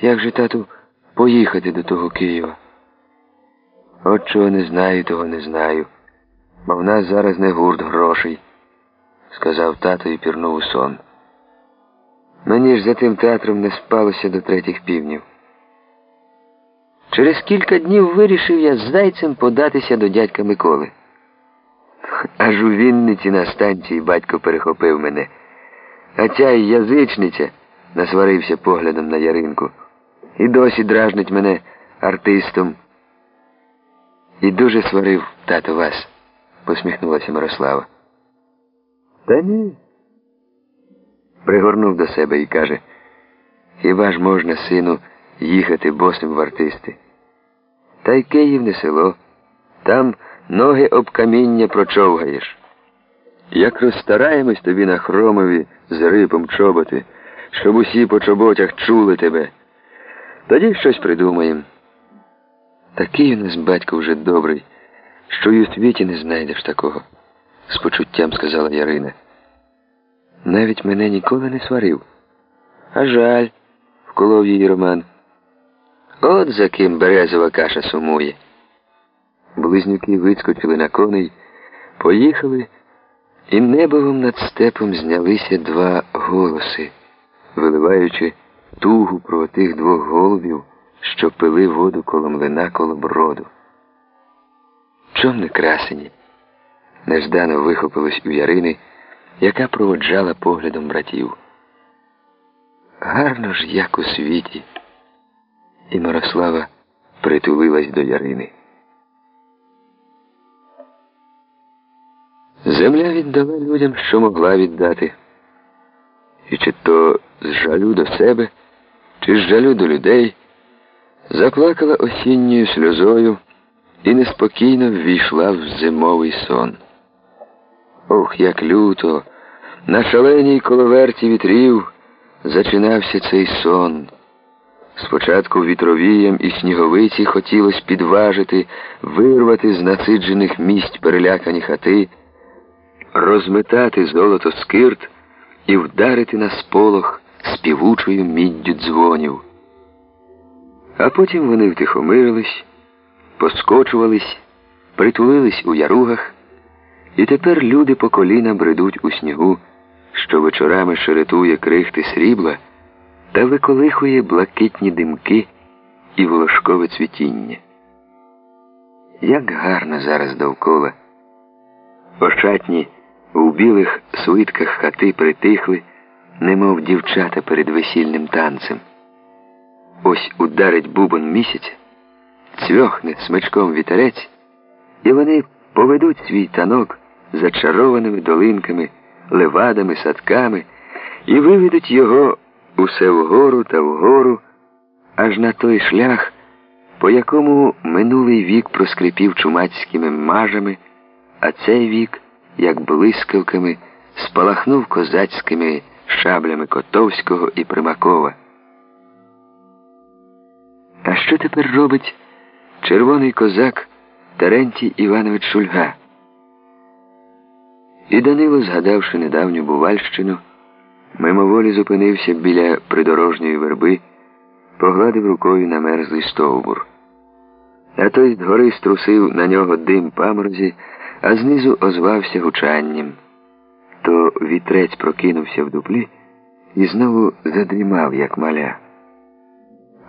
Як же, тату, поїхати до того Києва? От чого не знаю, того не знаю. Бо в нас зараз не гурт грошей, сказав тато і пірнув у сон. Мені ж за тим театром не спалося до третіх півнів. Через кілька днів вирішив я з зайцем податися до дядька Миколи. Аж у Вінниці на станції батько перехопив мене. А ця язичниця насварився поглядом на яринку. І досі дражнить мене артистом. І дуже сварив тато вас, посміхнулася Мирослава. Та ні. Пригорнув до себе і каже, хіба ж можна, сину, їхати босим в артисти? Та й Київ не село. Там ноги об каміння прочовгаєш. Як розстараємось тобі на хромові з рипом чоботи, щоб усі по чоботях чули тебе, тоді щось придумаємо. Такий у нас батько вже добрий, що й у світі не знайдеш такого, з почуттям сказала Ярина. Навіть мене ніколи не сварив. А жаль, вколов її Роман. От за ким березова каша сумує. Близнюки вискочили на коней, поїхали, і небовом над степом знялися два голоси, виливаючи тугу про тих двох голубів, що пили воду коло млина коло броду. Чом не красені? Неждано вихопилось у Ярини, яка проводжала поглядом братів. Гарно ж, як у світі. І Мирослава притулилась до Ярини. Земля віддала людям, що могла віддати. І чи то з жалю до себе, чи з жалю до людей, заплакала осінньою сльозою і неспокійно ввійшла в зимовий сон. Ох, як люто, на шаленій коловерті вітрів зачинався цей сон. Спочатку вітровіям і сніговиці хотілося підважити, вирвати з насиджених місць перелякані хати, розметати золото скирт і вдарити на сполох співучою міддю дзвонів. А потім вони втихомирились, поскочувались, притулились у яругах, і тепер люди по коліна бредуть у снігу, що вечорами шеретує крихти срібла та виколихує блакитні димки і волошкове цвітіння. Як гарно зараз довкола. Ошатні у білих свитках хати притихли, немов дівчата перед весільним танцем. Ось ударить бубон місяця, цвьохне смичком вітерець, і вони поведуть свій танок зачарованими долинками, левадами, садками і виведуть його усе вгору та вгору, аж на той шлях, по якому минулий вік проскрипів чумацькими мажами, а цей вік, як блискавками, спалахнув козацькими шаблями Котовського і Примакова. А що тепер робить червоний козак Терентій Іванович Шульга? І Данило, згадавши недавню Бувальщину, мимоволі зупинився біля придорожньої верби, погладив рукою на мерзлий стовбур. А той згори струсив на нього дим паморозі, а знизу озвався гучанням. То вітрець прокинувся в дуплі і знову задрімав, як маля.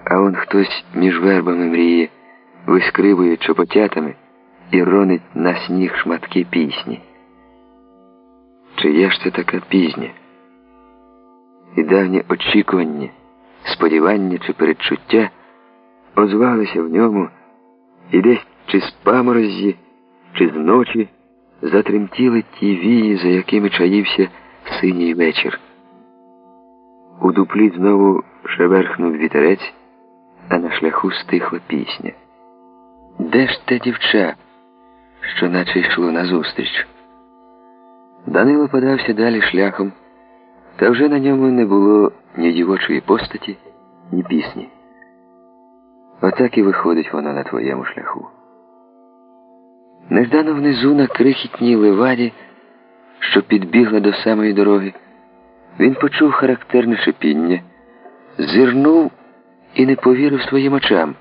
А он хтось між вербами мріє, вискривує чопотятами і ронить на сніг шматки пісні. Чиє ж це така пізня? І давнє очікування, сподівання чи передчуття озвалися в ньому і десь чи з паморозі, чи з ночі затремтіли ті вії, за якими чаївся синій вечір. У дуплі знову шеверхнув вітерець, а на шляху стихла пісня. Де ж те дівча, що наче йшло назустріч? Данило подався далі шляхом, та вже на ньому не було ні дівочої постаті, ні пісні. Отак і виходить воно на твоєму шляху. Неждано внизу на крихітній леваді, що підбігла до самої дороги, він почув характерне шипіння, зирнув і не повірив своїм очам.